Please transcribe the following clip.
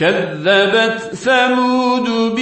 كذبت ثمود